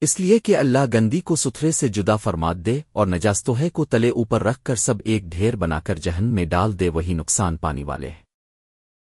اس لیے کہ اللہ گندی کو ستھرے سے جدا فرمات دے اور نجاستوہے کو تلے اوپر رکھ کر سب ایک ڈھیر بنا کر جہن میں ڈال دے وہی نقصان پانی والے ہیں۔